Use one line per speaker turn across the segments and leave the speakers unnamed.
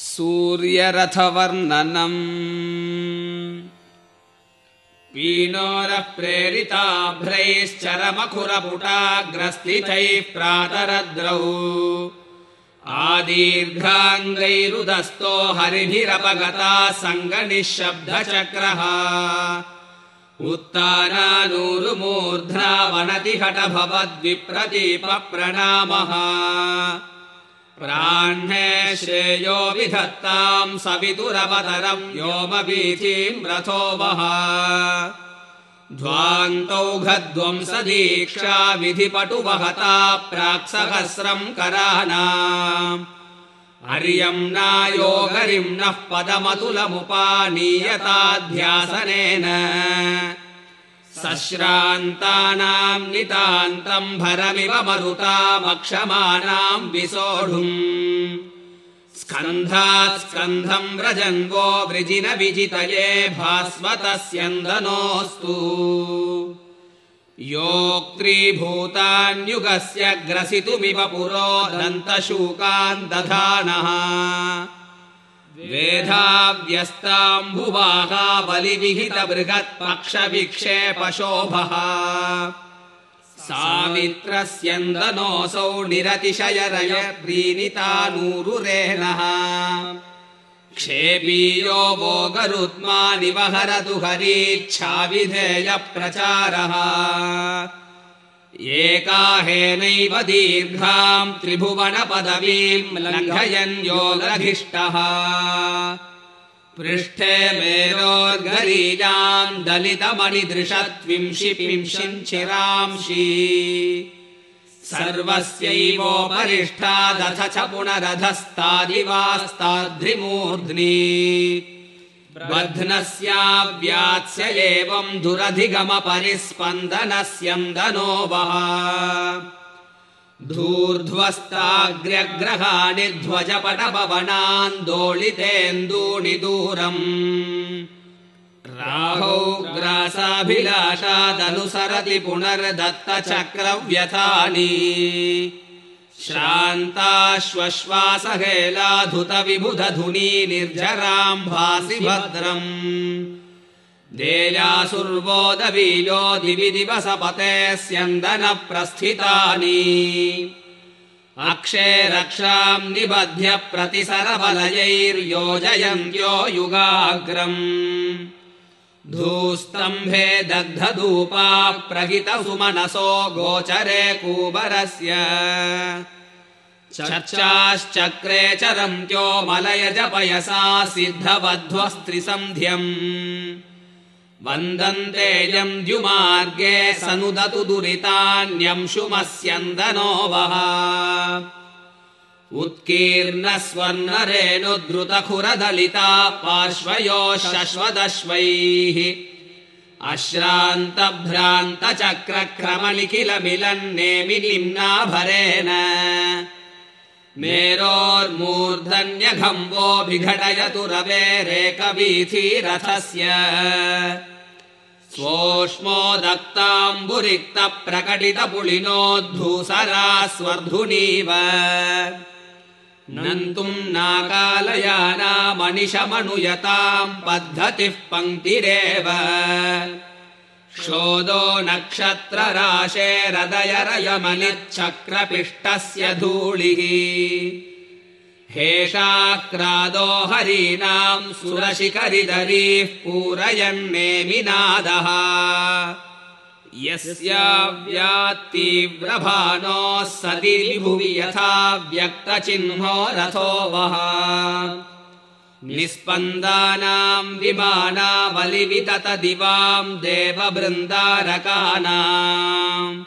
सूर्यरथवर्णनम्। पीनोरः प्रेरिताभ्रैश्चरमखुरपुटाग्रस्थितैः प्रातरद्रौ। आदीर्घाङ्गैरुदस्तो हरिभिरपगता सङ्गनिःशब्दचक्रः। हट भवद्विप्रदीपप्रणामः प्राह्णे श्रेयो विधत्ताम् सवितुरवतरम् व्योमवीथीम् रथो वः। ध्वान्तौघध्वंसदीक्षा विधिपटुवहता प्राक्सहस्रम् कराना। अर्यम् नायोगरिम् नः पदमतुलमुपानीयताध्यासनेन सश्रान्तानाम् नितान्तम् भरमिव मरुतामक्षमाणाम् विसोढुम्। स्कन्धात् स्कन्धम् व्रजन्वो वृजिन विजितये भास्वतस्यन्दनोऽस्तु योक्त्रीभूतान्युगस्य ग्रसितुमिव पुरो दन्तशूकान् दधानः वेधाव्यस्ताम्बुवाहा बलिविहित बृहत्पक्षविक्षेपशोभः सामित्रस्यन्दनोऽसौ निरतिशयरय प्रीणितानूरुरेणः क्षेपीयो वो गरुत्मानिवहरतु हरीच्छाविधेयप्रचारः एकाहेनैव दीर्घाम् त्रिभुवनपदवीम् लङ्घयन् योगधिष्ठः। पृष्ठे मेरोर्गरीजाम् दलितमणिदृशत्विंशि पिंशिञ्चिरांशि सर्वस्यैवोपरिष्ठादथ च पुनरधस्तादिवास्ताद्रिमूर्ध्नि बध्नस्याव्यात्स्य एवम् दुरधिगमपरिस्पन्दनस्यन्दनो वः धूर्ध्वस्ताग्र्यग्रहाणि ध्वजपटपवनान्दोलितेन्दूनि दूरम् राहौ ग्रासाभिलाषादनुसरति पुनर्दत्तचक्रव्यथानि श्रान्ताश्वश्वासहेलाधुत विबुधधुनी निर्झराम् भासि भद्रम्। देयासुर्वोदवीयो दिवि दिवसपते स्यन्दनप्रस्थितानि अक्षे रक्षाम् निबध्य प्रतिसरबलयैर्योजयन्त्यो युगाग्रम् धूस्तम्भे दग्धधूपा प्रहितसुमनसो गोचरे कूबरस्य। चर्चाश्चक्रे चरन्त्यो मलयजपयसा सिद्धवध्वस्त्रिसन्ध्यम्। वन्दन्तेयम् द्युमार्गे सनुदतु दुरितान्यंशुमस्यन्दनो वः उत्कीर्णस्वर्णरेणुद्रुतखुरदलिता पार्श्वयोः शश्वदश्वैः अश्रान्तभ्रान्तचक्रक्रमनिखिलमिलन्नेमि निम्नाभरेण मेरोर्मूर्धन्यघम्बो विघटयतु रवेरेकवीथीरथस्य स्वोष्मोदक्ताम्बुरिक्तप्रकटितपुलिनोद्धूसरा स्वर्धुनीव नन्तुम् नाकालयानामनिशमनुयताम् पद्धतिः पङ्क्तिरेव। क्षोदो नक्षत्रराशेरदयरयमनिच्छक्रपिष्टस्य धूलिः। हेषाक्रादो हरीणाम् सुरशिखरिदरीः पूरयन्नेमिनादः यस्याव्यात्तीव्रभानोः सति भुवि यथा व्यक्तचिह्नो रथो वः। निस्पन्दानाम् विमानावलिवितत दिवाम् देवबृन्दारकानाम्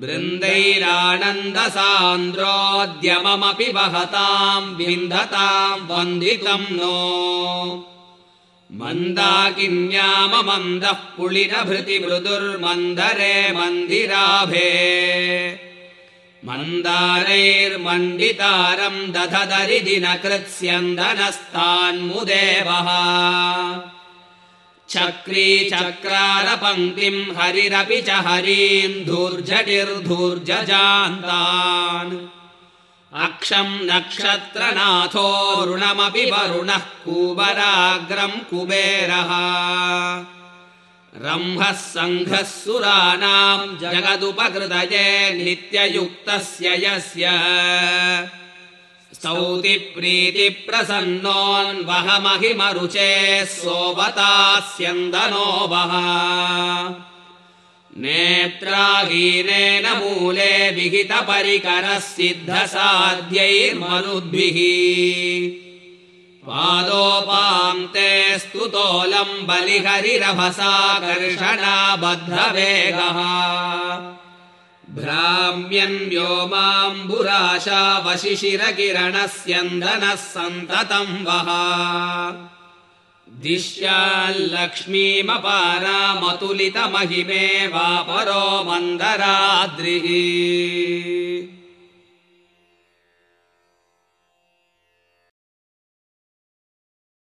बृन्दैरानन्दसान्द्रोद्यममपि वहताम् विन्दताम् वन्दितम् नो मन्दाकिन्याममन्दः पुलिनभृति मृदुर्मन्दरे मन्दिराभे। मन्दारैर्मण्डितारम् दधदरिदिनकृत्स्यन्दनस्तान्मुदेवः। चक्री चक्रारपङ्क्तिम् हरिरपि च हरीम् धूर्जटिर्धूर्जजान्तान् अक्षम् नक्षत्रनाथोरुणमपि वरुणः कुबराग्रम् कुबेरः। रम्भः सङ्घः सुराणाम् जगदुपकृतये नित्ययुक्तस्य यस्य। स्तौतिप्रीतिप्रसन्नोऽन्वहमहिमरुचे सोवतास्यन्दनो वः नेत्राहीनेन मूले विहितपरिकरः सिद्धसाध्यैर्मनुद्भिः पादोपान्ते स्तुतोलम् बलिहरिरभसाकर्षणाबद्धवेगः। भ्राम्यन् व्योमाम्बुराशावशिशिरकिरणस्यन्दनः सन्ततम् वः दिश्याल्लक्ष्मीमपारामतुलितमहिमे वापरो मन्दराद्रिः